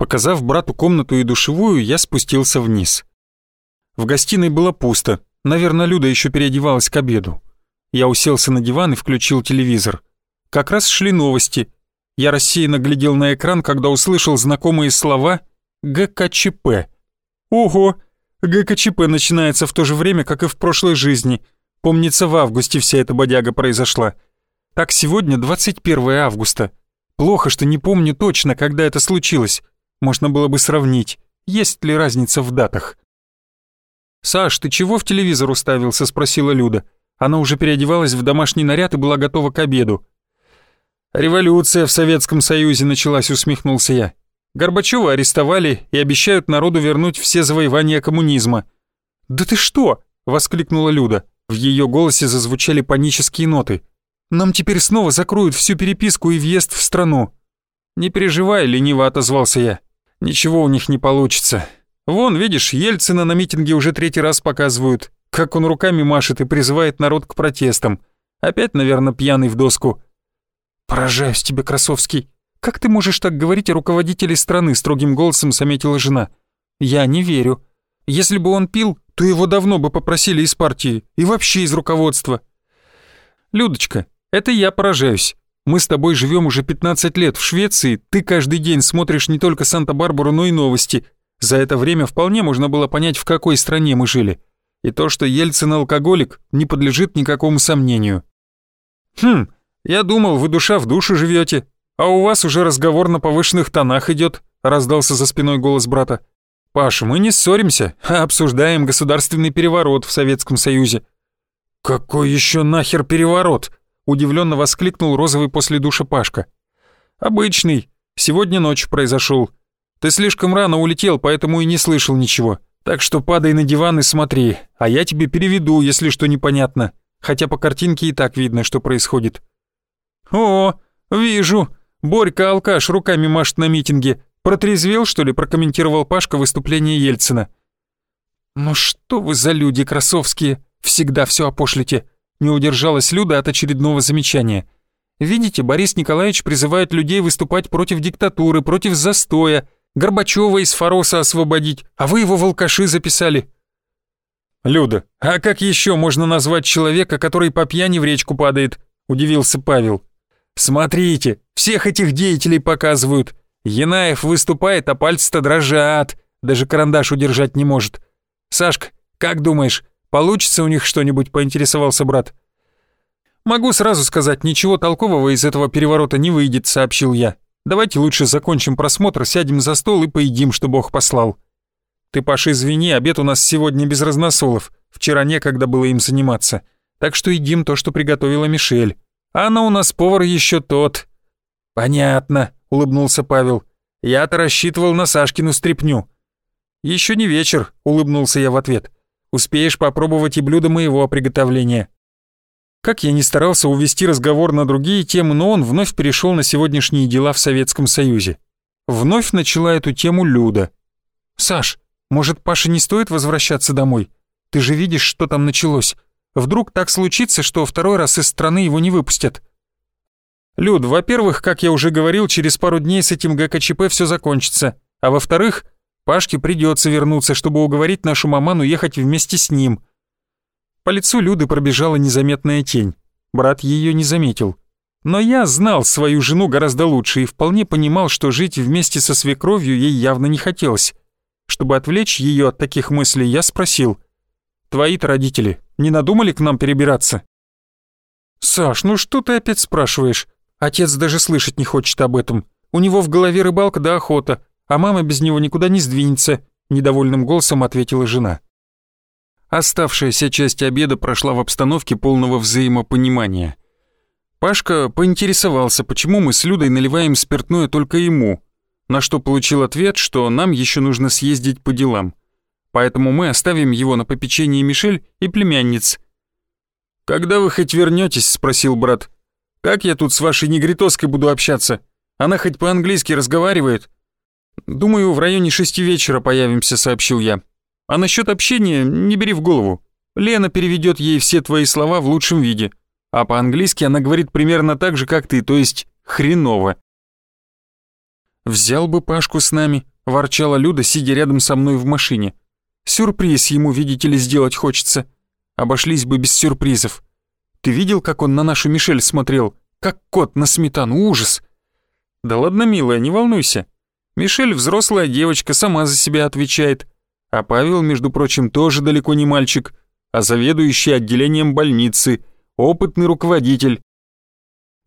Показав брату комнату и душевую, я спустился вниз. В гостиной было пусто, наверное, Люда еще переодевалась к обеду. Я уселся на диван и включил телевизор. Как раз шли новости. Я рассеянно глядел на экран, когда услышал знакомые слова «ГКЧП». Ого! ГКЧП начинается в то же время, как и в прошлой жизни. Помнится, в августе вся эта бодяга произошла. Так сегодня 21 августа. Плохо, что не помню точно, когда это случилось. Можно было бы сравнить, есть ли разница в датах. «Саш, ты чего в телевизор уставился?» — спросила Люда. Она уже переодевалась в домашний наряд и была готова к обеду. «Революция в Советском Союзе началась», — усмехнулся я. «Горбачева арестовали и обещают народу вернуть все завоевания коммунизма». «Да ты что?» — воскликнула Люда. В ее голосе зазвучали панические ноты. «Нам теперь снова закроют всю переписку и въезд в страну». «Не переживай», — лениво отозвался я. «Ничего у них не получится. Вон, видишь, Ельцина на митинге уже третий раз показывают, как он руками машет и призывает народ к протестам. Опять, наверное, пьяный в доску. «Поражаюсь тебе, Красовский. Как ты можешь так говорить о руководителе страны?» строгим голосом заметила жена. «Я не верю. Если бы он пил, то его давно бы попросили из партии и вообще из руководства». «Людочка, это я поражаюсь. Мы с тобой живем уже 15 лет в Швеции, ты каждый день смотришь не только Санта-Барбару, но и новости. За это время вполне можно было понять, в какой стране мы жили. И то, что Ельцин алкоголик, не подлежит никакому сомнению. Хм, я думал, вы душа в душу живете, а у вас уже разговор на повышенных тонах идет, раздался за спиной голос брата. Паш, мы не ссоримся, а обсуждаем государственный переворот в Советском Союзе. Какой еще нахер переворот? Удивленно воскликнул розовый после душа Пашка. Обычный, сегодня ночью произошел. Ты слишком рано улетел, поэтому и не слышал ничего. Так что падай на диван и смотри, а я тебе переведу, если что непонятно. Хотя по картинке и так видно, что происходит. О, вижу. Борька алкаш руками машет на митинге. Протрезвел, что ли, прокомментировал Пашка выступление Ельцина. Ну что вы за люди красовские, всегда все опошлите. Не удержалась Люда от очередного замечания. Видите, Борис Николаевич призывает людей выступать против диктатуры, против застоя, Горбачева из Фороса освободить, а вы его волкаши записали». «Люда, а как еще можно назвать человека, который по пьяни в речку падает?» – удивился Павел. «Смотрите, всех этих деятелей показывают. Янаев выступает, а пальцы-то дрожат, даже карандаш удержать не может. Сашка, как думаешь, получится у них что-нибудь?» – поинтересовался брат. «Могу сразу сказать, ничего толкового из этого переворота не выйдет», – сообщил я. Давайте лучше закончим просмотр, сядем за стол и поедим, что Бог послал. Ты, Паша, извини, обед у нас сегодня без разносолов. Вчера некогда было им заниматься. Так что едим то, что приготовила Мишель. А она у нас повар еще тот. Понятно, улыбнулся Павел. Я-то рассчитывал на Сашкину стряпню. Еще не вечер, улыбнулся я в ответ. Успеешь попробовать и блюдо моего приготовления. Как я не старался увести разговор на другие темы, но он вновь перешел на сегодняшние дела в Советском Союзе. Вновь начала эту тему Люда. «Саш, может, Паше не стоит возвращаться домой? Ты же видишь, что там началось. Вдруг так случится, что второй раз из страны его не выпустят?» «Люд, во-первых, как я уже говорил, через пару дней с этим ГКЧП все закончится. А во-вторых, Пашке придется вернуться, чтобы уговорить нашу маману ехать вместе с ним. По лицу Люды пробежала незаметная тень. Брат ее не заметил. Но я знал свою жену гораздо лучше и вполне понимал, что жить вместе со свекровью ей явно не хотелось. Чтобы отвлечь ее от таких мыслей, я спросил. «Твои-то родители не надумали к нам перебираться?» «Саш, ну что ты опять спрашиваешь? Отец даже слышать не хочет об этом. У него в голове рыбалка да охота, а мама без него никуда не сдвинется», — недовольным голосом ответила жена. Оставшаяся часть обеда прошла в обстановке полного взаимопонимания. Пашка поинтересовался, почему мы с Людой наливаем спиртное только ему, на что получил ответ, что нам еще нужно съездить по делам. Поэтому мы оставим его на попечении Мишель и племянниц. «Когда вы хоть вернетесь? спросил брат. «Как я тут с вашей негритоской буду общаться? Она хоть по-английски разговаривает?» «Думаю, в районе шести вечера появимся», — сообщил я. А насчет общения не бери в голову. Лена переведет ей все твои слова в лучшем виде. А по-английски она говорит примерно так же, как ты, то есть хреново. «Взял бы Пашку с нами», — ворчала Люда, сидя рядом со мной в машине. «Сюрприз ему, видите ли, сделать хочется. Обошлись бы без сюрпризов. Ты видел, как он на нашу Мишель смотрел? Как кот на сметану, ужас!» «Да ладно, милая, не волнуйся. Мишель взрослая девочка, сама за себя отвечает. А Павел, между прочим, тоже далеко не мальчик, а заведующий отделением больницы, опытный руководитель.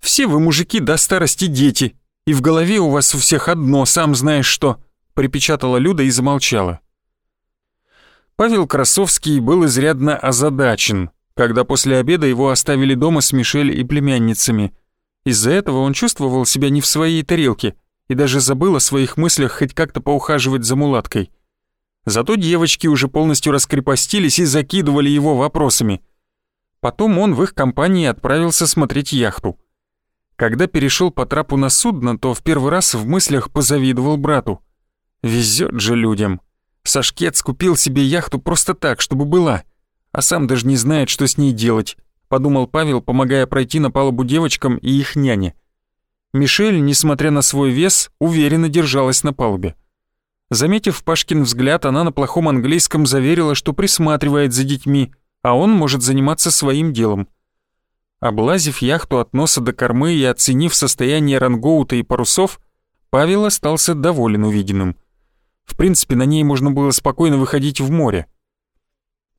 Все вы, мужики, до старости дети, и в голове у вас у всех одно, сам знаешь что», припечатала Люда и замолчала. Павел Красовский был изрядно озадачен, когда после обеда его оставили дома с Мишель и племянницами. Из-за этого он чувствовал себя не в своей тарелке и даже забыл о своих мыслях хоть как-то поухаживать за мулаткой. Зато девочки уже полностью раскрепостились и закидывали его вопросами. Потом он в их компании отправился смотреть яхту. Когда перешел по трапу на судно, то в первый раз в мыслях позавидовал брату. Везет же людям. Сашкет скупил себе яхту просто так, чтобы была, а сам даже не знает, что с ней делать, подумал Павел, помогая пройти на палубу девочкам и их няне. Мишель, несмотря на свой вес, уверенно держалась на палубе. Заметив Пашкин взгляд, она на плохом английском заверила, что присматривает за детьми, а он может заниматься своим делом. Облазив яхту от носа до кормы и оценив состояние рангоута и парусов, Павел остался доволен увиденным. В принципе, на ней можно было спокойно выходить в море.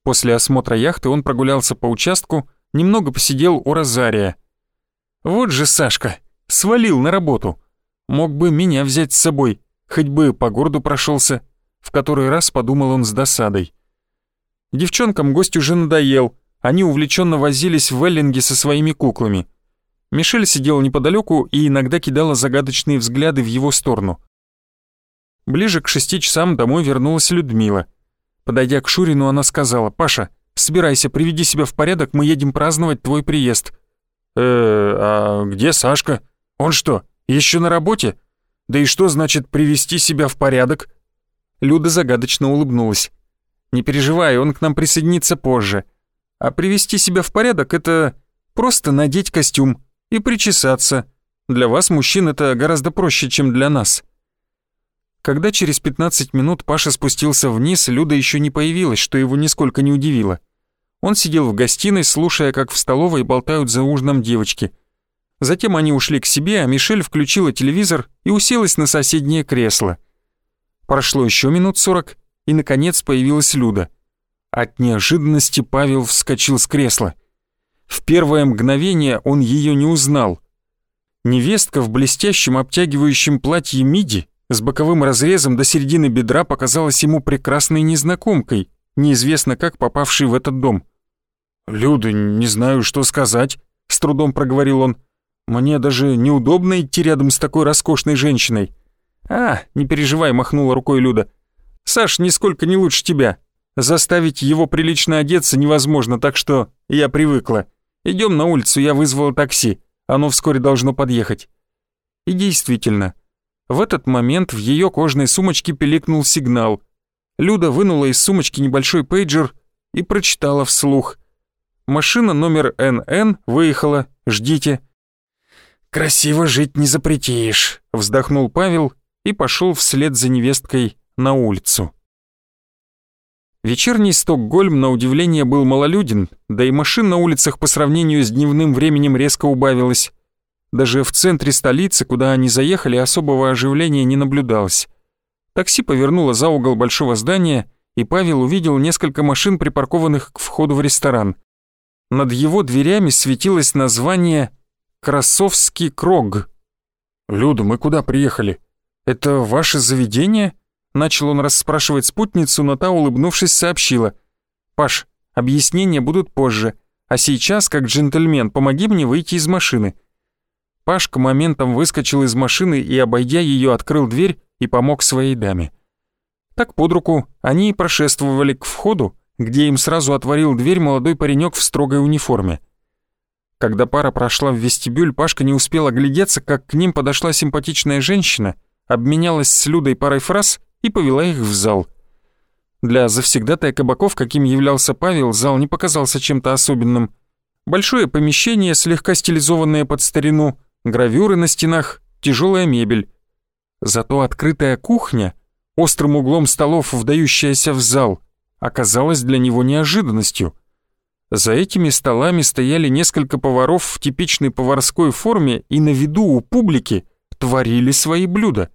После осмотра яхты он прогулялся по участку, немного посидел у Розария. «Вот же Сашка, свалил на работу. Мог бы меня взять с собой, хоть бы по городу прошелся. в который раз подумал он с досадой. Девчонкам гость уже надоел, они увлеченно возились в Эллинге со своими куклами. Мишель сидела неподалеку и иногда кидала загадочные взгляды в его сторону. Ближе к шести часам домой вернулась Людмила. Подойдя к Шурину, она сказала, «Паша, собирайся, приведи себя в порядок, мы едем праздновать твой приезд». «Э, а где Сашка? Он что, еще на работе? Да и что значит привести себя в порядок?» Люда загадочно улыбнулась. «Не переживай, он к нам присоединится позже. А привести себя в порядок — это просто надеть костюм и причесаться. Для вас, мужчин, это гораздо проще, чем для нас». Когда через 15 минут Паша спустился вниз, Люда еще не появилась, что его нисколько не удивило. Он сидел в гостиной, слушая, как в столовой болтают за ужином девочки. Затем они ушли к себе, а Мишель включила телевизор и уселась на соседнее кресло. Прошло еще минут сорок, и, наконец, появилась Люда. От неожиданности Павел вскочил с кресла. В первое мгновение он ее не узнал. Невестка в блестящем обтягивающем платье миди с боковым разрезом до середины бедра показалась ему прекрасной незнакомкой, неизвестно как попавшей в этот дом. «Люда, не знаю, что сказать», — с трудом проговорил он. «Мне даже неудобно идти рядом с такой роскошной женщиной». «А, не переживай», — махнула рукой Люда. «Саш нисколько не лучше тебя. Заставить его прилично одеться невозможно, так что я привыкла. Идем на улицу, я вызвала такси. Оно вскоре должно подъехать». И действительно, в этот момент в ее кожаной сумочке пиликнул сигнал. Люда вынула из сумочки небольшой пейджер и прочитала вслух. «Машина номер НН выехала, ждите». «Красиво жить не запретишь», — вздохнул Павел и пошел вслед за невесткой на улицу. Вечерний Стокгольм, на удивление, был малолюден, да и машин на улицах по сравнению с дневным временем резко убавилось. Даже в центре столицы, куда они заехали, особого оживления не наблюдалось. Такси повернуло за угол большого здания, и Павел увидел несколько машин, припаркованных к входу в ресторан. Над его дверями светилось название «Красовский Крог». «Люда, мы куда приехали? Это ваше заведение?» Начал он расспрашивать спутницу, но та, улыбнувшись, сообщила. «Паш, объяснения будут позже, а сейчас, как джентльмен, помоги мне выйти из машины». Пашка моментом выскочил из машины и, обойдя ее, открыл дверь и помог своей даме. Так под руку они и прошествовали к входу, где им сразу отворил дверь молодой паренек в строгой униформе. Когда пара прошла в вестибюль, Пашка не успел оглядеться, как к ним подошла симпатичная женщина, обменялась с Людой парой фраз и повела их в зал. Для завсегдатая кабаков, каким являлся Павел, зал не показался чем-то особенным. Большое помещение, слегка стилизованное под старину, гравюры на стенах, тяжелая мебель. Зато открытая кухня, острым углом столов вдающаяся в зал, оказалась для него неожиданностью. За этими столами стояли несколько поваров в типичной поварской форме и на виду у публики творили свои блюда.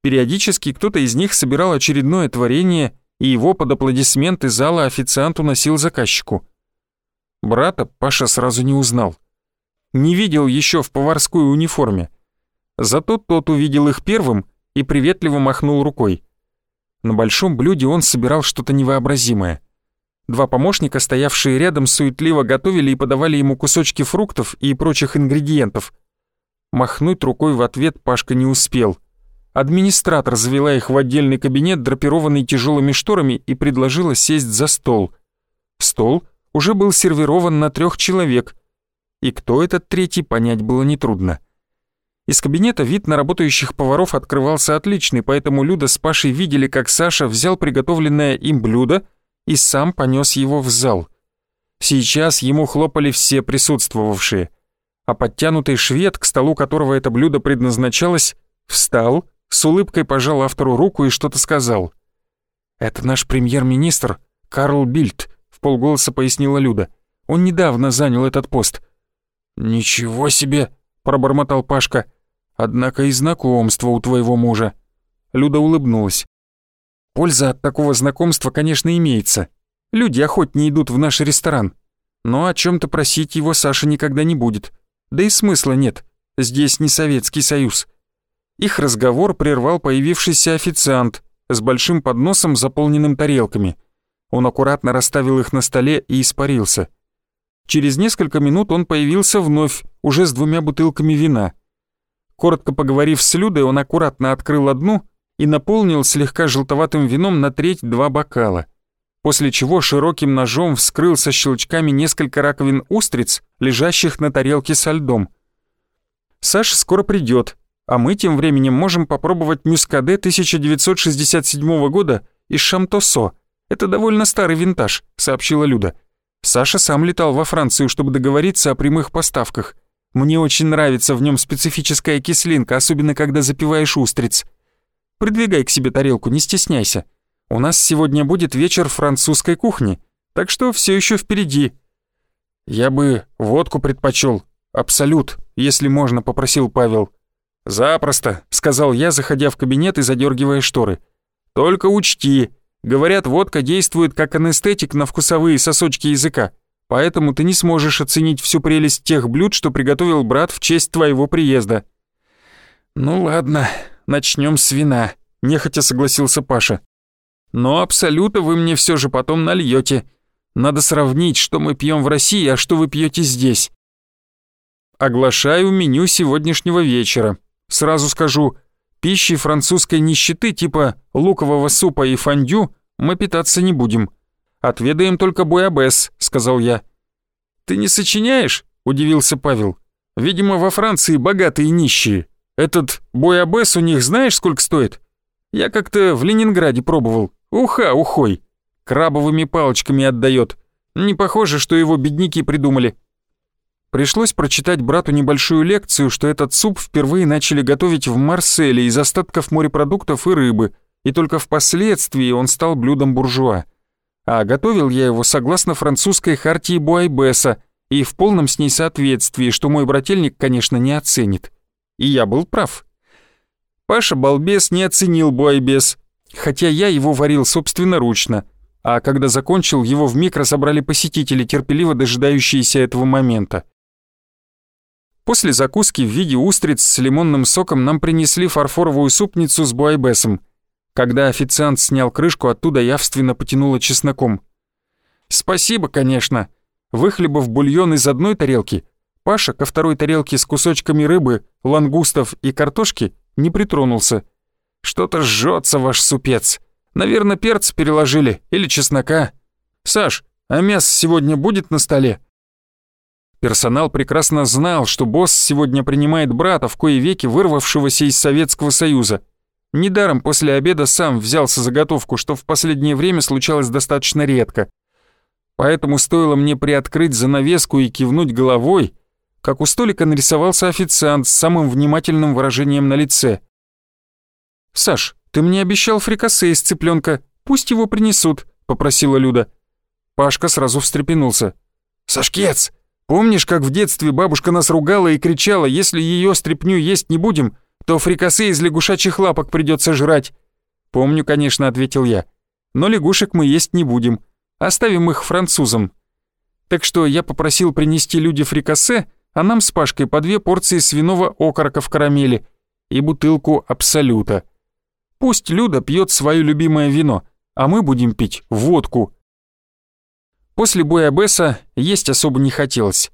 Периодически кто-то из них собирал очередное творение, и его под аплодисменты зала официант уносил заказчику. Брата Паша сразу не узнал. Не видел еще в поварской униформе. Зато тот увидел их первым и приветливо махнул рукой. На большом блюде он собирал что-то невообразимое. Два помощника, стоявшие рядом, суетливо готовили и подавали ему кусочки фруктов и прочих ингредиентов. Махнуть рукой в ответ Пашка не успел. Администратор завела их в отдельный кабинет, драпированный тяжелыми шторами, и предложила сесть за стол. Стол уже был сервирован на трех человек, и кто этот третий, понять было нетрудно. Из кабинета вид на работающих поваров открывался отличный, поэтому Люда с Пашей видели, как Саша взял приготовленное им блюдо и сам понес его в зал. Сейчас ему хлопали все присутствовавшие, а подтянутый швед, к столу которого это блюдо предназначалось, встал, с улыбкой пожал автору руку и что-то сказал. «Это наш премьер-министр Карл Бильд», — в полголоса пояснила Люда. «Он недавно занял этот пост». «Ничего себе!» — пробормотал Пашка. Однако и знакомство у твоего мужа». Люда улыбнулась. «Польза от такого знакомства, конечно, имеется. Люди охотнее идут в наш ресторан. Но о чем то просить его Саша никогда не будет. Да и смысла нет. Здесь не Советский Союз». Их разговор прервал появившийся официант с большим подносом, заполненным тарелками. Он аккуратно расставил их на столе и испарился. Через несколько минут он появился вновь, уже с двумя бутылками вина. Коротко поговорив с Людой, он аккуратно открыл одну и наполнил слегка желтоватым вином на треть два бокала, после чего широким ножом вскрыл со щелчками несколько раковин устриц, лежащих на тарелке со льдом. «Саша скоро придет, а мы тем временем можем попробовать мюскаде 1967 года из Шамтосо. Это довольно старый винтаж», — сообщила Люда. «Саша сам летал во Францию, чтобы договориться о прямых поставках. Мне очень нравится в нем специфическая кислинка, особенно когда запиваешь устриц. Придвигай к себе тарелку, не стесняйся. У нас сегодня будет вечер французской кухни, так что все еще впереди. Я бы водку предпочел, абсолют, если можно, попросил Павел. Запросто, сказал я, заходя в кабинет и задергивая шторы. Только учти, говорят, водка действует как анестетик на вкусовые сосочки языка поэтому ты не сможешь оценить всю прелесть тех блюд, что приготовил брат в честь твоего приезда». «Ну ладно, начнем с вина», — нехотя согласился Паша. «Но абсолюта вы мне все же потом нальете. Надо сравнить, что мы пьем в России, а что вы пьете здесь». Оглашаю меню сегодняшнего вечера. Сразу скажу, пищей французской нищеты типа лукового супа и фондю мы питаться не будем. Отведаем только буябес», — сказал я. «Ты не сочиняешь?» — удивился Павел. «Видимо, во Франции богатые нищие. Этот буябес у них знаешь, сколько стоит? Я как-то в Ленинграде пробовал. Уха, ухой. Крабовыми палочками отдает. Не похоже, что его бедняки придумали». Пришлось прочитать брату небольшую лекцию, что этот суп впервые начали готовить в Марселе из остатков морепродуктов и рыбы, и только впоследствии он стал блюдом буржуа а готовил я его согласно французской хартии Буайбеса и в полном с ней соответствии, что мой брательник, конечно, не оценит. И я был прав. Паша Балбес не оценил Буайбес, хотя я его варил собственноручно, а когда закончил, его вмиг разобрали посетители, терпеливо дожидающиеся этого момента. После закуски в виде устриц с лимонным соком нам принесли фарфоровую супницу с буайбесом — когда официант снял крышку, оттуда явственно потянуло чесноком. «Спасибо, конечно». Выхлебав бульон из одной тарелки, Паша ко второй тарелке с кусочками рыбы, лангустов и картошки не притронулся. «Что-то жжется ваш супец. Наверное, перц переложили или чеснока. Саш, а мясо сегодня будет на столе?» Персонал прекрасно знал, что босс сегодня принимает брата, в кои веки вырвавшегося из Советского Союза. Недаром после обеда сам взялся заготовку, что в последнее время случалось достаточно редко. Поэтому стоило мне приоткрыть занавеску и кивнуть головой, как у столика нарисовался официант с самым внимательным выражением на лице. «Саш, ты мне обещал фрикасе из цыпленка, пусть его принесут», — попросила Люда. Пашка сразу встрепенулся. «Сашкец, помнишь, как в детстве бабушка нас ругала и кричала, если ее стряпню есть не будем, то фрикасе из лягушачьих лапок придется жрать?» «Помню, конечно», — ответил я. «Но лягушек мы есть не будем. Оставим их французам». Так что я попросил принести люди фрикасе, а нам с Пашкой по две порции свиного окорока в карамели и бутылку Абсолюта. Пусть Люда пьет свое любимое вино, а мы будем пить водку. После боя Бесса есть особо не хотелось,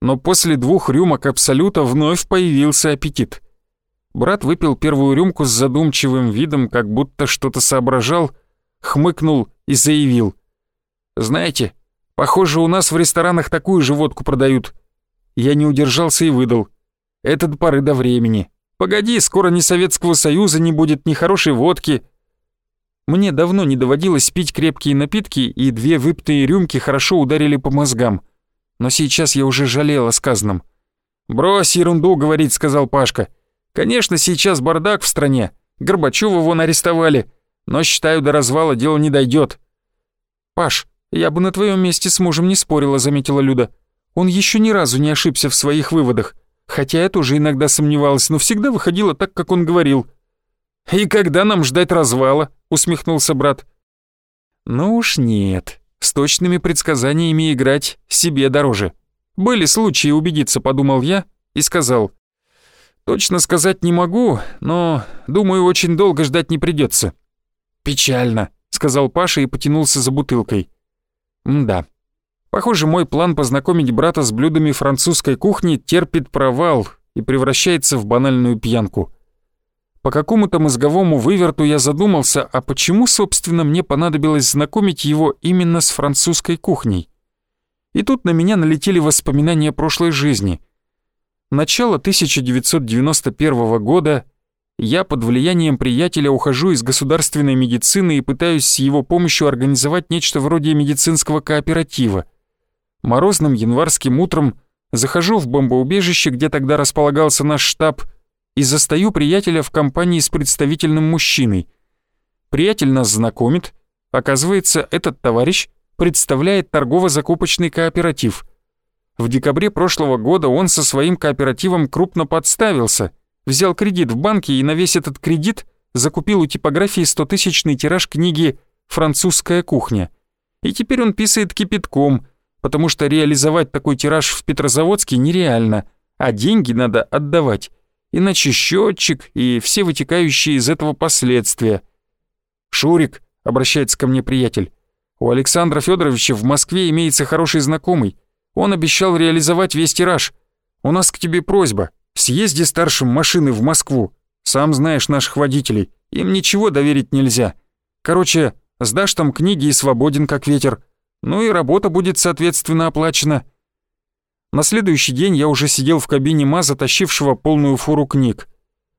но после двух рюмок Абсолюта вновь появился аппетит. Брат выпил первую рюмку с задумчивым видом, как будто что-то соображал, хмыкнул и заявил. «Знаете, похоже, у нас в ресторанах такую же водку продают». Я не удержался и выдал. «Это до поры до времени. Погоди, скоро ни Советского Союза не будет, ни хорошей водки». Мне давно не доводилось пить крепкие напитки, и две выпитые рюмки хорошо ударили по мозгам. Но сейчас я уже жалел о сказанном. «Брось ерунду, — говорит, — сказал Пашка. Конечно, сейчас бардак в стране. Горбачёва вон арестовали. Но, считаю, до развала дело не дойдет. «Паш, я бы на твоем месте с мужем не спорила», — заметила Люда. «Он еще ни разу не ошибся в своих выводах. Хотя я тоже иногда сомневалась, но всегда выходила так, как он говорил». «И когда нам ждать развала?» — усмехнулся брат. «Ну уж нет. С точными предсказаниями играть себе дороже. Были случаи убедиться», — подумал я и сказал. Точно сказать не могу, но, думаю, очень долго ждать не придется. «Печально», — сказал Паша и потянулся за бутылкой. «Да. Похоже, мой план познакомить брата с блюдами французской кухни терпит провал и превращается в банальную пьянку. По какому-то мозговому выверту я задумался, а почему, собственно, мне понадобилось знакомить его именно с французской кухней? И тут на меня налетели воспоминания прошлой жизни — Начало 1991 года я под влиянием приятеля ухожу из государственной медицины и пытаюсь с его помощью организовать нечто вроде медицинского кооператива. Морозным январским утром захожу в бомбоубежище, где тогда располагался наш штаб, и застаю приятеля в компании с представительным мужчиной. Приятель нас знакомит, оказывается, этот товарищ представляет торгово-закупочный кооператив – в декабре прошлого года он со своим кооперативом крупно подставился, взял кредит в банке и на весь этот кредит закупил у типографии 100-тысячный тираж книги «Французская кухня». И теперь он писает кипятком, потому что реализовать такой тираж в Петрозаводске нереально, а деньги надо отдавать, иначе счетчик и все вытекающие из этого последствия. «Шурик», — обращается ко мне приятель, — «у Александра Федоровича в Москве имеется хороший знакомый, он обещал реализовать весь тираж. У нас к тебе просьба. Съезди старшим машины в Москву. Сам знаешь наших водителей. Им ничего доверить нельзя. Короче, сдашь там книги и свободен как ветер. Ну и работа будет соответственно оплачена. На следующий день я уже сидел в кабине МАЗа, тащившего полную фуру книг.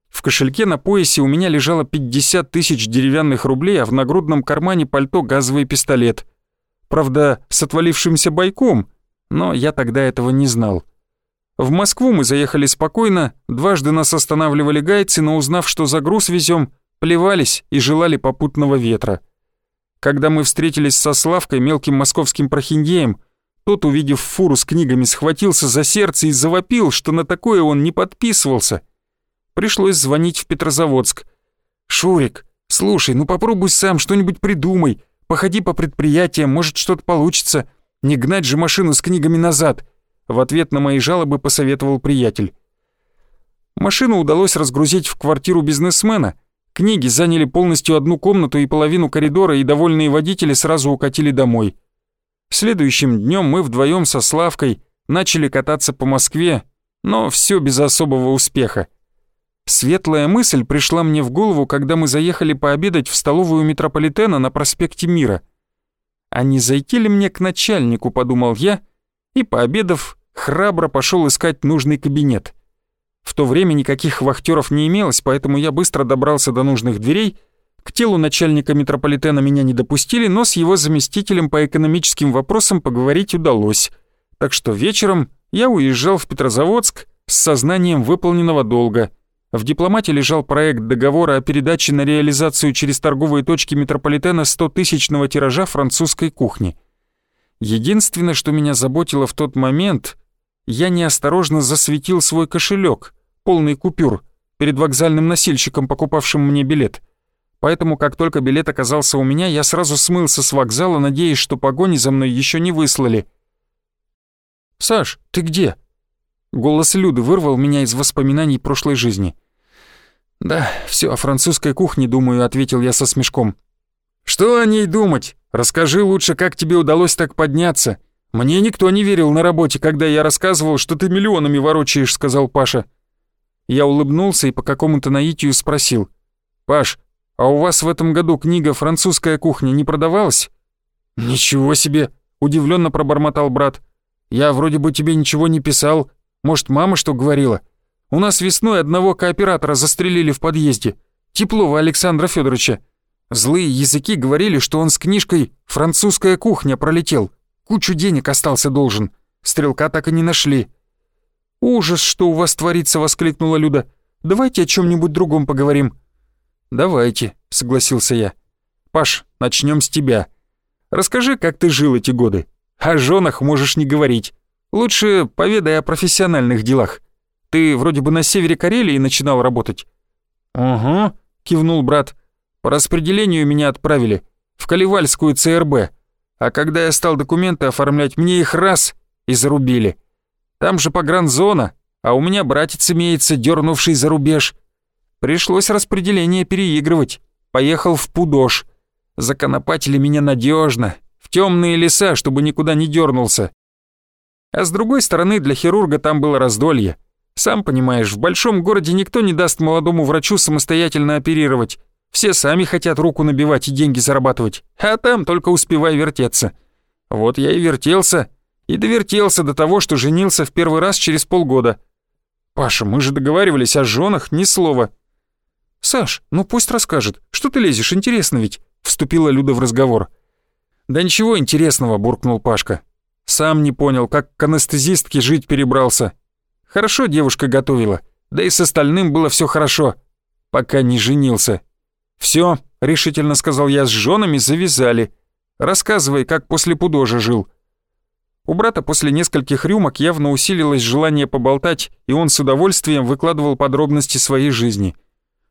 В кошельке на поясе у меня лежало 50 тысяч деревянных рублей, а в нагрудном кармане пальто газовый пистолет. Правда, с отвалившимся бойком — но я тогда этого не знал. В Москву мы заехали спокойно, дважды нас останавливали гайцы, но узнав, что за груз везем, плевались и желали попутного ветра. Когда мы встретились со Славкой, мелким московским прохиндеем, тот, увидев фуру с книгами, схватился за сердце и завопил, что на такое он не подписывался. Пришлось звонить в Петрозаводск. «Шурик, слушай, ну попробуй сам что-нибудь придумай, походи по предприятиям, может что-то получится». Не гнать же машину с книгами назад!» В ответ на мои жалобы посоветовал приятель. Машину удалось разгрузить в квартиру бизнесмена. Книги заняли полностью одну комнату и половину коридора, и довольные водители сразу укатили домой. Следующим днем мы вдвоем со Славкой начали кататься по Москве, но все без особого успеха. Светлая мысль пришла мне в голову, когда мы заехали пообедать в столовую метрополитена на проспекте Мира — а не зайти ли мне к начальнику, подумал я, и, пообедав, храбро пошел искать нужный кабинет. В то время никаких вахтеров не имелось, поэтому я быстро добрался до нужных дверей. К телу начальника метрополитена меня не допустили, но с его заместителем по экономическим вопросам поговорить удалось. Так что вечером я уезжал в Петрозаводск с сознанием выполненного долга, В дипломате лежал проект договора о передаче на реализацию через торговые точки метрополитена 100-тысячного тиража французской кухни. Единственное, что меня заботило в тот момент, я неосторожно засветил свой кошелек, полный купюр, перед вокзальным носильщиком, покупавшим мне билет. Поэтому, как только билет оказался у меня, я сразу смылся с вокзала, надеясь, что погони за мной еще не выслали. «Саш, ты где?» Голос Люды вырвал меня из воспоминаний прошлой жизни. «Да, все о французской кухне, думаю», — ответил я со смешком. «Что о ней думать? Расскажи лучше, как тебе удалось так подняться. Мне никто не верил на работе, когда я рассказывал, что ты миллионами ворочаешь», — сказал Паша. Я улыбнулся и по какому-то наитию спросил. «Паш, а у вас в этом году книга «Французская кухня» не продавалась?» «Ничего себе!» — удивленно пробормотал брат. «Я вроде бы тебе ничего не писал, может, мама что говорила? У нас весной одного кооператора застрелили в подъезде. Теплова Александра Федоровича. Злые языки говорили, что он с книжкой «Французская кухня» пролетел. Кучу денег остался должен. Стрелка так и не нашли. «Ужас, что у вас творится!» — воскликнула Люда. «Давайте о чем нибудь другом поговорим». «Давайте», — согласился я. «Паш, начнем с тебя. Расскажи, как ты жил эти годы. О женах можешь не говорить. Лучше поведай о профессиональных делах. Ты вроде бы на севере Карелии начинал работать». «Угу», — кивнул брат. «По распределению меня отправили. В Каливальскую ЦРБ. А когда я стал документы оформлять, мне их раз и зарубили. Там же погранзона, а у меня братец имеется, дернувший за рубеж. Пришлось распределение переигрывать. Поехал в Пудош. Законопатили меня надежно, в темные леса, чтобы никуда не дернулся. А с другой стороны, для хирурга там было раздолье. Сам понимаешь, в большом городе никто не даст молодому врачу самостоятельно оперировать. Все сами хотят руку набивать и деньги зарабатывать, а там только успевай вертеться. Вот я и вертелся, и довертелся до того, что женился в первый раз через полгода. Паша, мы же договаривались о женах, ни слова. Саш, ну пусть расскажет, что ты лезешь, интересно ведь, вступила Люда в разговор. Да ничего интересного, буркнул Пашка. Сам не понял, как к анестезистке жить перебрался. Хорошо девушка готовила, да и с остальным было все хорошо, пока не женился. Все, решительно сказал я, с женами завязали. Рассказывай, как после пудожа жил. У брата после нескольких рюмок явно усилилось желание поболтать, и он с удовольствием выкладывал подробности своей жизни.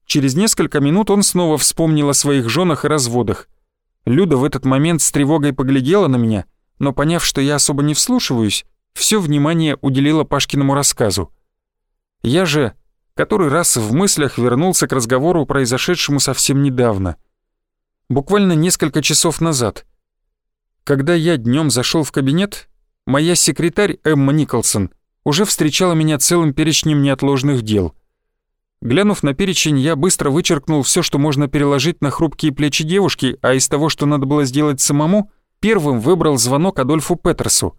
Через несколько минут он снова вспомнил о своих женах и разводах. Люда в этот момент с тревогой поглядела на меня — но поняв, что я особо не вслушиваюсь, все внимание уделила Пашкиному рассказу. Я же который раз в мыслях вернулся к разговору, произошедшему совсем недавно. Буквально несколько часов назад. Когда я днем зашел в кабинет, моя секретарь Эмма Николсон уже встречала меня целым перечнем неотложных дел. Глянув на перечень, я быстро вычеркнул все, что можно переложить на хрупкие плечи девушки, а из того, что надо было сделать самому — первым выбрал звонок Адольфу Петерсу.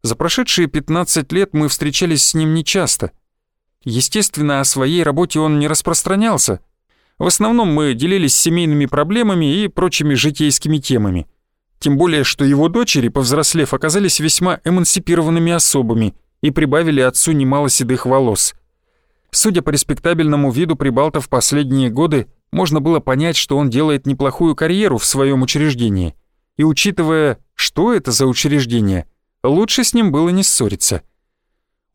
За прошедшие 15 лет мы встречались с ним нечасто. Естественно, о своей работе он не распространялся. В основном мы делились семейными проблемами и прочими житейскими темами. Тем более, что его дочери, повзрослев, оказались весьма эмансипированными особами и прибавили отцу немало седых волос. Судя по респектабельному виду Прибалта в последние годы, можно было понять, что он делает неплохую карьеру в своем учреждении – и учитывая, что это за учреждение, лучше с ним было не ссориться.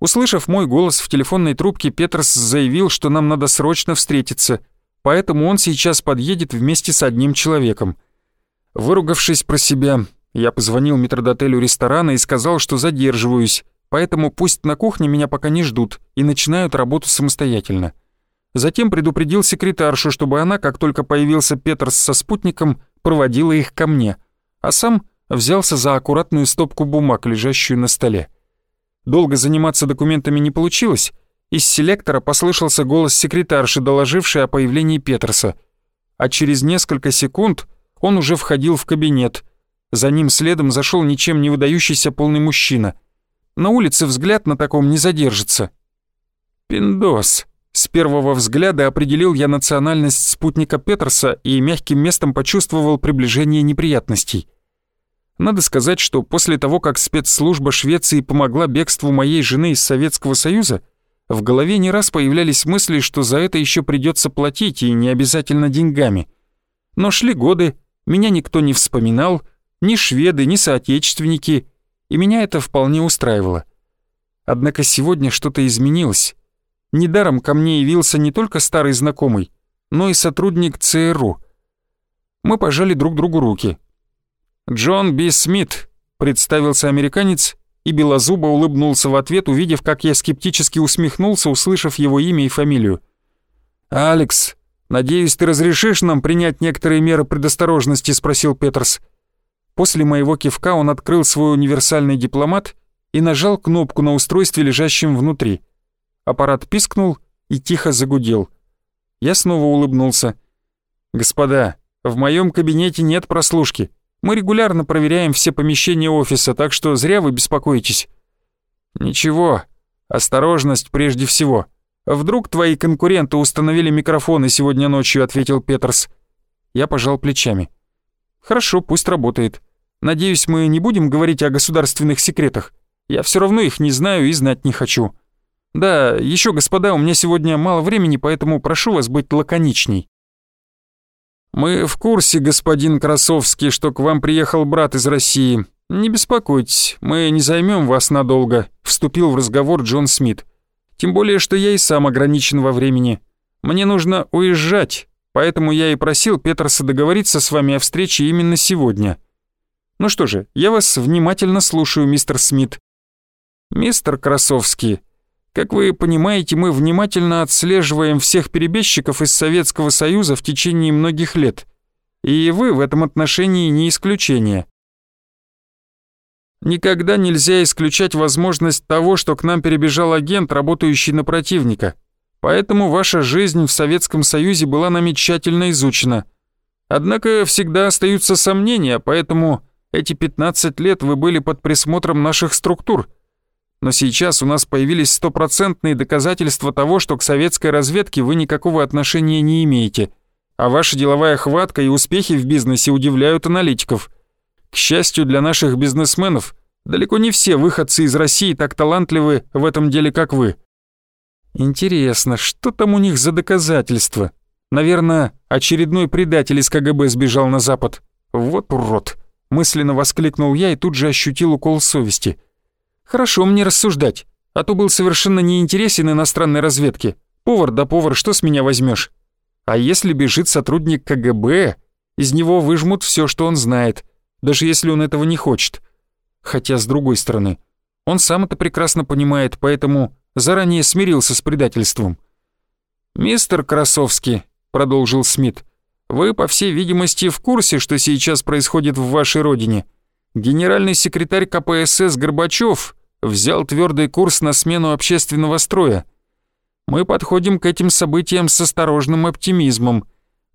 Услышав мой голос в телефонной трубке, Петерс заявил, что нам надо срочно встретиться, поэтому он сейчас подъедет вместе с одним человеком. Выругавшись про себя, я позвонил метрдотелю ресторана и сказал, что задерживаюсь, поэтому пусть на кухне меня пока не ждут и начинают работу самостоятельно. Затем предупредил секретаршу, чтобы она, как только появился Петерс со спутником, проводила их ко мне — а сам взялся за аккуратную стопку бумаг, лежащую на столе. Долго заниматься документами не получилось. Из селектора послышался голос секретарши, доложившей о появлении Петерса. А через несколько секунд он уже входил в кабинет. За ним следом зашел ничем не выдающийся полный мужчина. На улице взгляд на таком не задержится. «Пиндос», с первого взгляда определил я национальность спутника Петерса и мягким местом почувствовал приближение неприятностей. Надо сказать, что после того, как спецслужба Швеции помогла бегству моей жены из Советского Союза, В голове не раз появлялись мысли, что за это еще придется платить, и не обязательно деньгами. Но шли годы, меня никто не вспоминал, ни шведы, ни соотечественники, и меня это вполне устраивало. Однако сегодня что-то изменилось. Недаром ко мне явился не только старый знакомый, но и сотрудник ЦРУ. Мы пожали друг другу руки. «Джон Би Смит», — представился американец, и Белозуба улыбнулся в ответ, увидев, как я скептически усмехнулся, услышав его имя и фамилию. «Алекс, надеюсь, ты разрешишь нам принять некоторые меры предосторожности?» — спросил Петерс. После моего кивка он открыл свой универсальный дипломат и нажал кнопку на устройстве, лежащем внутри. Аппарат пискнул и тихо загудел. Я снова улыбнулся. «Господа, в моем кабинете нет прослушки. Мы регулярно проверяем все помещения офиса, так что зря вы беспокоитесь». «Ничего, осторожность прежде всего. Вдруг твои конкуренты установили микрофоны сегодня ночью», — ответил Петерс. Я пожал плечами. «Хорошо, пусть работает. Надеюсь, мы не будем говорить о государственных секретах. Я все равно их не знаю и знать не хочу. Да, еще, господа, у меня сегодня мало времени, поэтому прошу вас быть лаконичней». «Мы в курсе, господин Красовский, что к вам приехал брат из России. Не беспокойтесь, мы не займем вас надолго», — вступил в разговор Джон Смит. «Тем более, что я и сам ограничен во времени. Мне нужно уезжать, поэтому я и просил Петерса договориться с вами о встрече именно сегодня». «Ну что же, я вас внимательно слушаю, мистер Смит». «Мистер Красовский, как вы понимаете, мы внимательно отслеживаем всех перебежчиков из Советского Союза в течение многих лет. И вы в этом отношении не исключение. Никогда нельзя исключать возможность того, что к нам перебежал агент, работающий на противника. Поэтому ваша жизнь в Советском Союзе была нами тщательно изучена. Однако всегда остаются сомнения, поэтому эти 15 лет вы были под присмотром наших структур – но сейчас у нас появились стопроцентные доказательства того, что к советской разведке вы никакого отношения не имеете, а ваша деловая хватка и успехи в бизнесе удивляют аналитиков. К счастью для наших бизнесменов, далеко не все выходцы из России так талантливы в этом деле, как вы. Интересно, что там у них за доказательства? Наверное, очередной предатель из КГБ сбежал на Запад. Вот урод! Мысленно воскликнул я и тут же ощутил укол совести – Хорошо мне рассуждать, а то был совершенно неинтересен иностранной разведке. Повар да повар, что с меня возьмешь? А если бежит сотрудник КГБ, из него выжмут все, что он знает, даже если он этого не хочет. Хотя, с другой стороны, он сам это прекрасно понимает, поэтому заранее смирился с предательством. «Мистер Красовский», — продолжил Смит, — «вы, по всей видимости, в курсе, что сейчас происходит в вашей родине. Генеральный секретарь КПСС Горбачев взял твердый курс на смену общественного строя. Мы подходим к этим событиям с осторожным оптимизмом,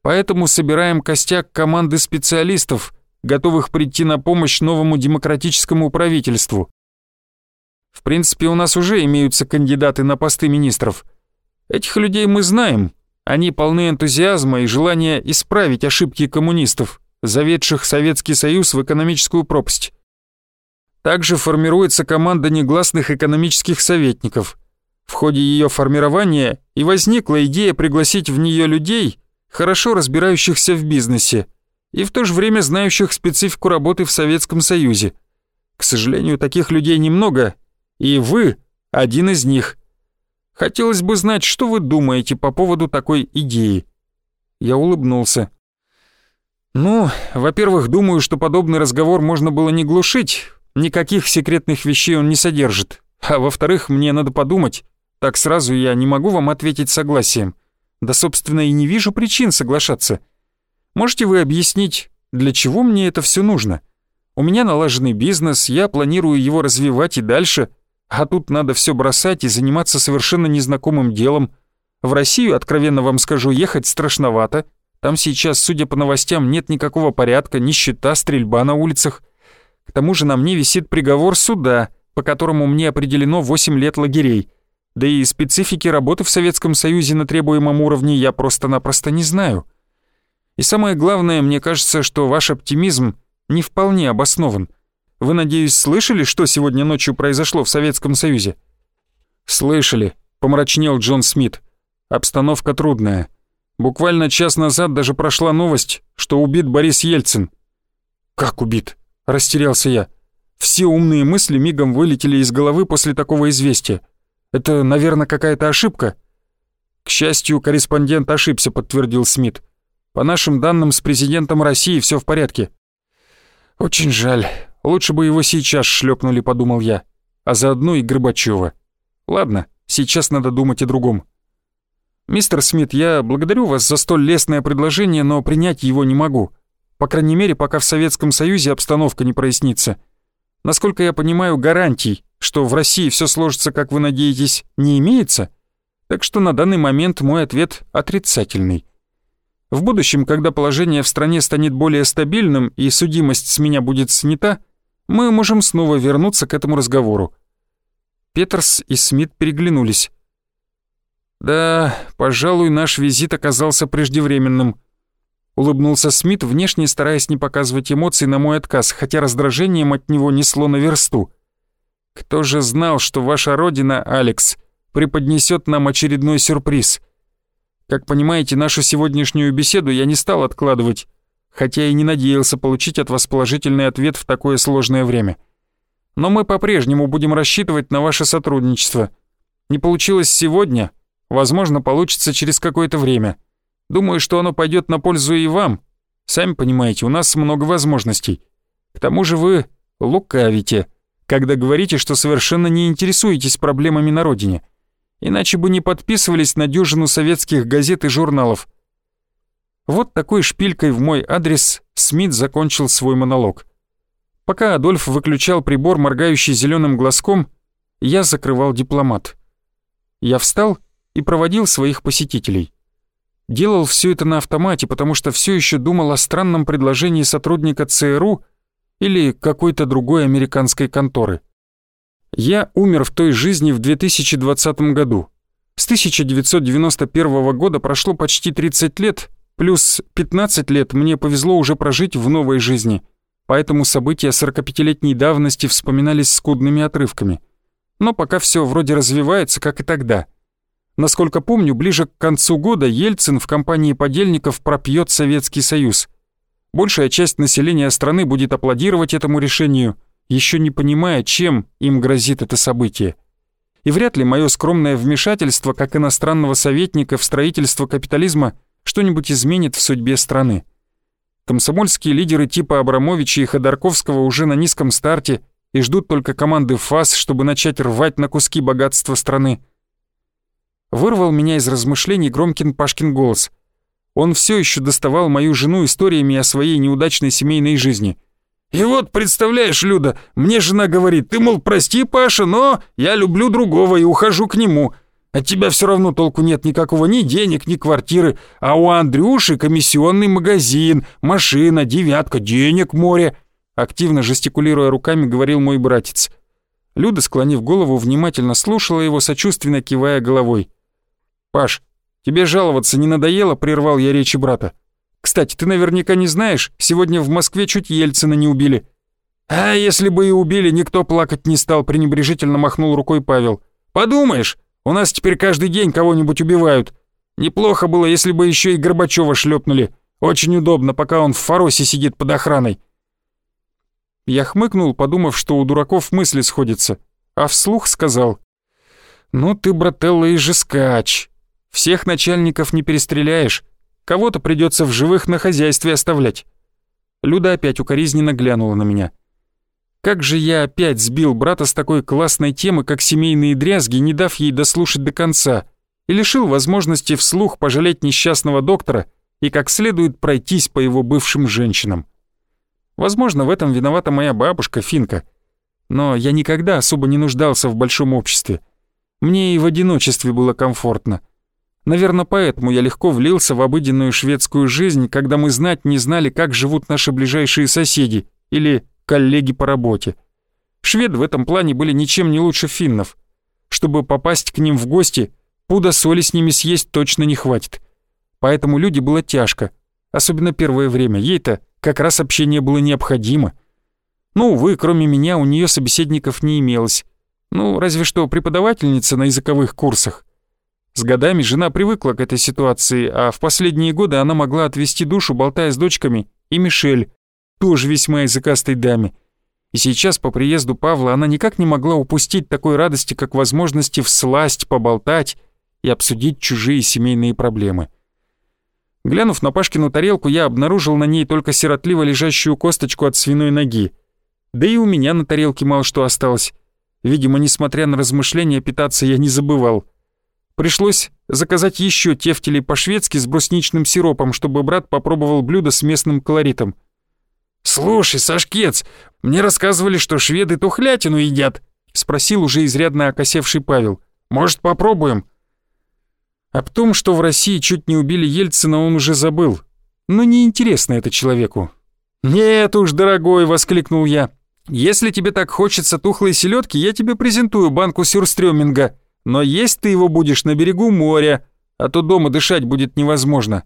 поэтому собираем костяк команды специалистов, готовых прийти на помощь новому демократическому правительству. В принципе, у нас уже имеются кандидаты на посты министров. Этих людей мы знаем, они полны энтузиазма и желания исправить ошибки коммунистов, заведших Советский Союз в экономическую пропасть. Также формируется команда негласных экономических советников. В ходе ее формирования и возникла идея пригласить в нее людей, хорошо разбирающихся в бизнесе и в то же время знающих специфику работы в Советском Союзе. К сожалению, таких людей немного, и вы один из них. Хотелось бы знать, что вы думаете по поводу такой идеи. Я улыбнулся. Ну, во-первых, думаю, что подобный разговор можно было не глушить, Никаких секретных вещей он не содержит. А во-вторых, мне надо подумать. Так сразу я не могу вам ответить согласием. Да, собственно, и не вижу причин соглашаться. Можете вы объяснить, для чего мне это все нужно? У меня налаженный бизнес, я планирую его развивать и дальше, а тут надо все бросать и заниматься совершенно незнакомым делом. В Россию, откровенно вам скажу, ехать страшновато. Там сейчас, судя по новостям, нет никакого порядка, нищета, стрельба на улицах. К тому же на мне висит приговор суда, по которому мне определено 8 лет лагерей. Да и специфики работы в Советском Союзе на требуемом уровне я просто-напросто не знаю. И самое главное, мне кажется, что ваш оптимизм не вполне обоснован. Вы, надеюсь, слышали, что сегодня ночью произошло в Советском Союзе? Слышали. — помрачнел Джон Смит. «Обстановка трудная. Буквально час назад даже прошла новость, что убит Борис Ельцин». «Как убит?» — растерялся я. Все умные мысли мигом вылетели из головы после такого известия. Это, наверное, какая-то ошибка. К счастью, корреспондент ошибся, подтвердил Смит. По нашим данным, с президентом России все в порядке. Очень жаль. Лучше бы его сейчас шлепнули, подумал я. А заодно и Горбачева. Ладно, сейчас надо думать о другом. «Мистер Смит, я благодарю вас за столь лестное предложение, но принять его не могу. По крайней мере, пока в Советском Союзе обстановка не прояснится. Насколько я понимаю, гарантий, что в России все сложится, как вы надеетесь, не имеется, так что на данный момент мой ответ отрицательный. В будущем, когда положение в стране станет более стабильным и судимость с меня будет снята, мы можем снова вернуться к этому разговору. Петерс и Смит переглянулись. «Да, пожалуй, наш визит оказался преждевременным», Улыбнулся Смит, внешне стараясь не показывать эмоций на мой отказ, хотя раздражением от него несло на версту. «Кто же знал, что ваша родина, Алекс, преподнесет нам очередной сюрприз? Как понимаете, нашу сегодняшнюю беседу я не стал откладывать, хотя и не надеялся получить от вас положительный ответ в такое сложное время. Но мы по-прежнему будем рассчитывать на ваше сотрудничество. Не получилось сегодня, возможно, получится через какое-то время». Думаю, что оно пойдет на пользу и вам. Сами понимаете, у нас много возможностей. К тому же вы лукавите, когда говорите, что совершенно не интересуетесь проблемами на родине. Иначе бы не подписывались на дюжину советских газет и журналов. Вот такой шпилькой в мой адрес Смит закончил свой монолог. Пока Адольф выключал прибор, моргающий зеленым глазком, я закрывал дипломат. Я встал и проводил своих посетителей. Делал все это на автомате, потому что все еще думал о странном предложении сотрудника ЦРУ или какой-то другой американской конторы. Я умер в той жизни в 2020 году. С 1991 года прошло почти 30 лет, плюс 15 лет мне повезло уже прожить в новой жизни, поэтому события 45-летней давности вспоминались скудными отрывками. Но пока все вроде развивается, как и тогда – Насколько помню, ближе к концу года Ельцин в компании подельников пропьет Советский Союз. Большая часть населения страны будет аплодировать этому решению, еще не понимая, чем им грозит это событие. И вряд ли мое скромное вмешательство как иностранного советника в строительство капитализма что-нибудь изменит в судьбе страны. Комсомольские лидеры типа Абрамовича и Ходорковского уже на низком старте и ждут только команды ФАС, чтобы начать рвать на куски богатства страны. Вырвал меня из размышлений громкин Пашкин голос. Он все еще доставал мою жену историями о своей неудачной семейной жизни. «И вот, представляешь, Люда, мне жена говорит, ты, мол, прости, Паша, но я люблю другого и ухожу к нему. От тебя все равно толку нет никакого ни денег, ни квартиры, а у Андрюши комиссионный магазин, машина, девятка, денег море». Активно жестикулируя руками, говорил мой братец. Люда, склонив голову, внимательно слушала его, сочувственно кивая головой. «Паш, тебе жаловаться не надоело?» — прервал я речи брата. «Кстати, ты наверняка не знаешь, сегодня в Москве чуть Ельцина не убили». «А если бы и убили, никто плакать не стал», — пренебрежительно махнул рукой Павел. «Подумаешь, у нас теперь каждый день кого-нибудь убивают. Неплохо было, если бы еще и Горбачева шлепнули. Очень удобно, пока он в Фаросе сидит под охраной». Я хмыкнул, подумав, что у дураков мысли сходятся, а вслух сказал. «Ну ты, брателло, и жескач. Всех начальников не перестреляешь. Кого-то придется в живых на хозяйстве оставлять. Люда опять укоризненно глянула на меня. Как же я опять сбил брата с такой классной темы, как семейные дрязги, не дав ей дослушать до конца, и лишил возможности вслух пожалеть несчастного доктора и как следует пройтись по его бывшим женщинам. Возможно, в этом виновата моя бабушка Финка. Но я никогда особо не нуждался в большом обществе. Мне и в одиночестве было комфортно. Наверное, поэтому я легко влился в обыденную шведскую жизнь, когда мы знать не знали, как живут наши ближайшие соседи или коллеги по работе. Шведы в этом плане были ничем не лучше финнов. Чтобы попасть к ним в гости, пуда соли с ними съесть точно не хватит. Поэтому люди было тяжко, особенно первое время. Ей-то как раз общение было необходимо. Ну, увы, кроме меня у нее собеседников не имелось. Ну, разве что преподавательница на языковых курсах. С годами жена привыкла к этой ситуации, а в последние годы она могла отвести душу, болтая с дочками, и Мишель, тоже весьма языкастой даме. И сейчас по приезду Павла она никак не могла упустить такой радости, как возможности всласть, поболтать и обсудить чужие семейные проблемы. Глянув на Пашкину тарелку, я обнаружил на ней только сиротливо лежащую косточку от свиной ноги. Да и у меня на тарелке мало что осталось. Видимо, несмотря на размышления, питаться я не забывал. Пришлось заказать еще тефтели по-шведски с брусничным сиропом, чтобы брат попробовал блюдо с местным колоритом. «Слушай, Сашкец, мне рассказывали, что шведы тухлятину едят», — спросил уже изрядно окосевший Павел. «Может, попробуем?» Об том, что в России чуть не убили Ельцина, он уже забыл. Но неинтересно это человеку. «Нет уж, дорогой!» — воскликнул я. «Если тебе так хочется тухлой селедки, я тебе презентую банку сюрстрёминга но есть ты его будешь на берегу моря, а то дома дышать будет невозможно».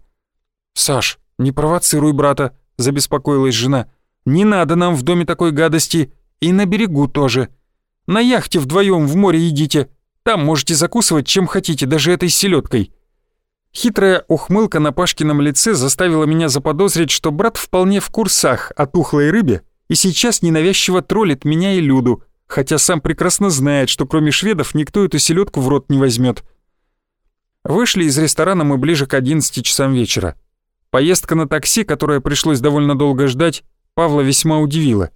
«Саш, не провоцируй брата», — забеспокоилась жена. «Не надо нам в доме такой гадости, и на берегу тоже. На яхте вдвоем в море идите, там можете закусывать чем хотите, даже этой селедкой». Хитрая ухмылка на Пашкином лице заставила меня заподозрить, что брат вполне в курсах о тухлой рыбе и сейчас ненавязчиво троллит меня и Люду, хотя сам прекрасно знает, что кроме шведов никто эту селедку в рот не возьмет. Вышли из ресторана мы ближе к 11 часам вечера. Поездка на такси, которая пришлось довольно долго ждать, Павла весьма удивила.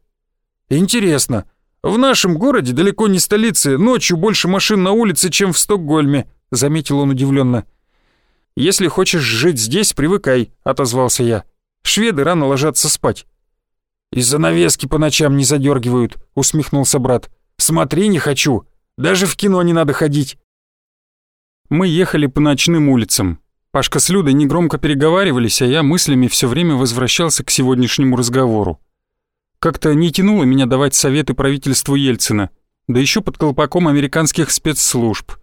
«Интересно, в нашем городе, далеко не столице, ночью больше машин на улице, чем в Стокгольме», — заметил он удивленно. «Если хочешь жить здесь, привыкай», — отозвался я. «Шведы рано ложатся спать. «Из занавески по ночам не задергивают», — усмехнулся брат. «Смотри, не хочу. Даже в кино не надо ходить». Мы ехали по ночным улицам. Пашка с Людой негромко переговаривались, а я мыслями все время возвращался к сегодняшнему разговору. Как-то не тянуло меня давать советы правительству Ельцина, да еще под колпаком американских спецслужб.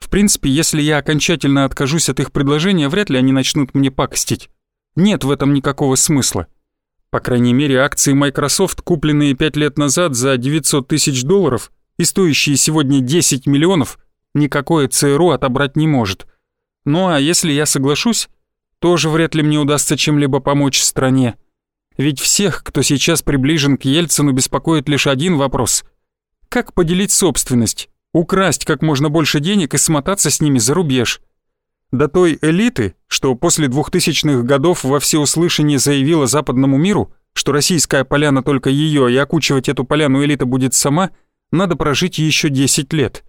В принципе, если я окончательно откажусь от их предложения, вряд ли они начнут мне пакостить. Нет в этом никакого смысла. По крайней мере, акции Microsoft, купленные 5 лет назад за 900 тысяч долларов и стоящие сегодня 10 миллионов, никакое ЦРУ отобрать не может. Ну а если я соглашусь, тоже вряд ли мне удастся чем-либо помочь стране. Ведь всех, кто сейчас приближен к Ельцину, беспокоит лишь один вопрос. Как поделить собственность, украсть как можно больше денег и смотаться с ними за рубеж? До той элиты, что после 2000-х годов во всеуслышание заявила западному миру, что российская поляна только ее, и окучивать эту поляну элита будет сама, надо прожить еще 10 лет.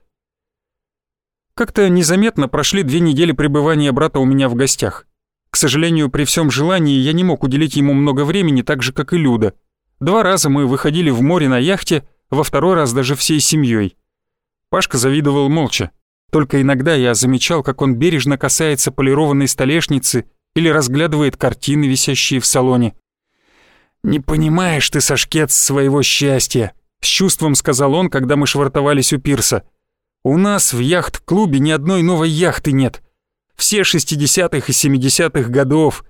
Как-то незаметно прошли две недели пребывания брата у меня в гостях. К сожалению, при всем желании я не мог уделить ему много времени, так же, как и Люда. Два раза мы выходили в море на яхте, во второй раз даже всей семьей. Пашка завидовал молча. Только иногда я замечал, как он бережно касается полированной столешницы или разглядывает картины, висящие в салоне. «Не понимаешь ты, Сашкет, своего счастья», — с чувством сказал он, когда мы швартовались у пирса. «У нас в яхт-клубе ни одной новой яхты нет. Все шестидесятых и семидесятых годов.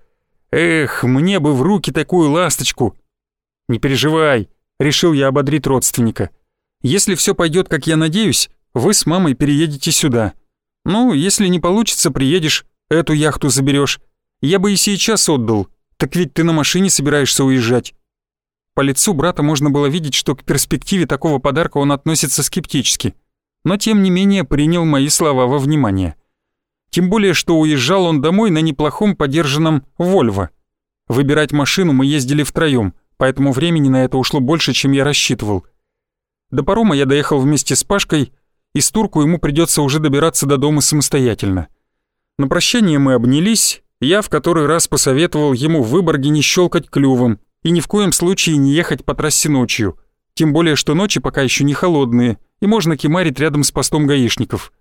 Эх, мне бы в руки такую ласточку». «Не переживай», — решил я ободрить родственника. «Если все пойдет, как я надеюсь, вы с мамой переедете сюда. Ну, если не получится, приедешь, эту яхту заберешь. Я бы и сейчас отдал, так ведь ты на машине собираешься уезжать». По лицу брата можно было видеть, что к перспективе такого подарка он относится скептически, но тем не менее принял мои слова во внимание. Тем более, что уезжал он домой на неплохом подержанном «Вольво». Выбирать машину мы ездили втроем, поэтому времени на это ушло больше, чем я рассчитывал. До парома я доехал вместе с Пашкой, и с турку ему придется уже добираться до дома самостоятельно. На прощание мы обнялись, я в который раз посоветовал ему в Выборге не щелкать клювом и ни в коем случае не ехать по трассе ночью, тем более что ночи пока еще не холодные, и можно кемарить рядом с постом гаишников.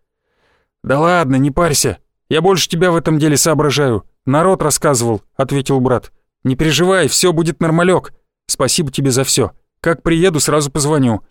«Да ладно, не парься, я больше тебя в этом деле соображаю, народ рассказывал», — ответил брат. «Не переживай, все будет нормалек. Спасибо тебе за все. Как приеду, сразу позвоню.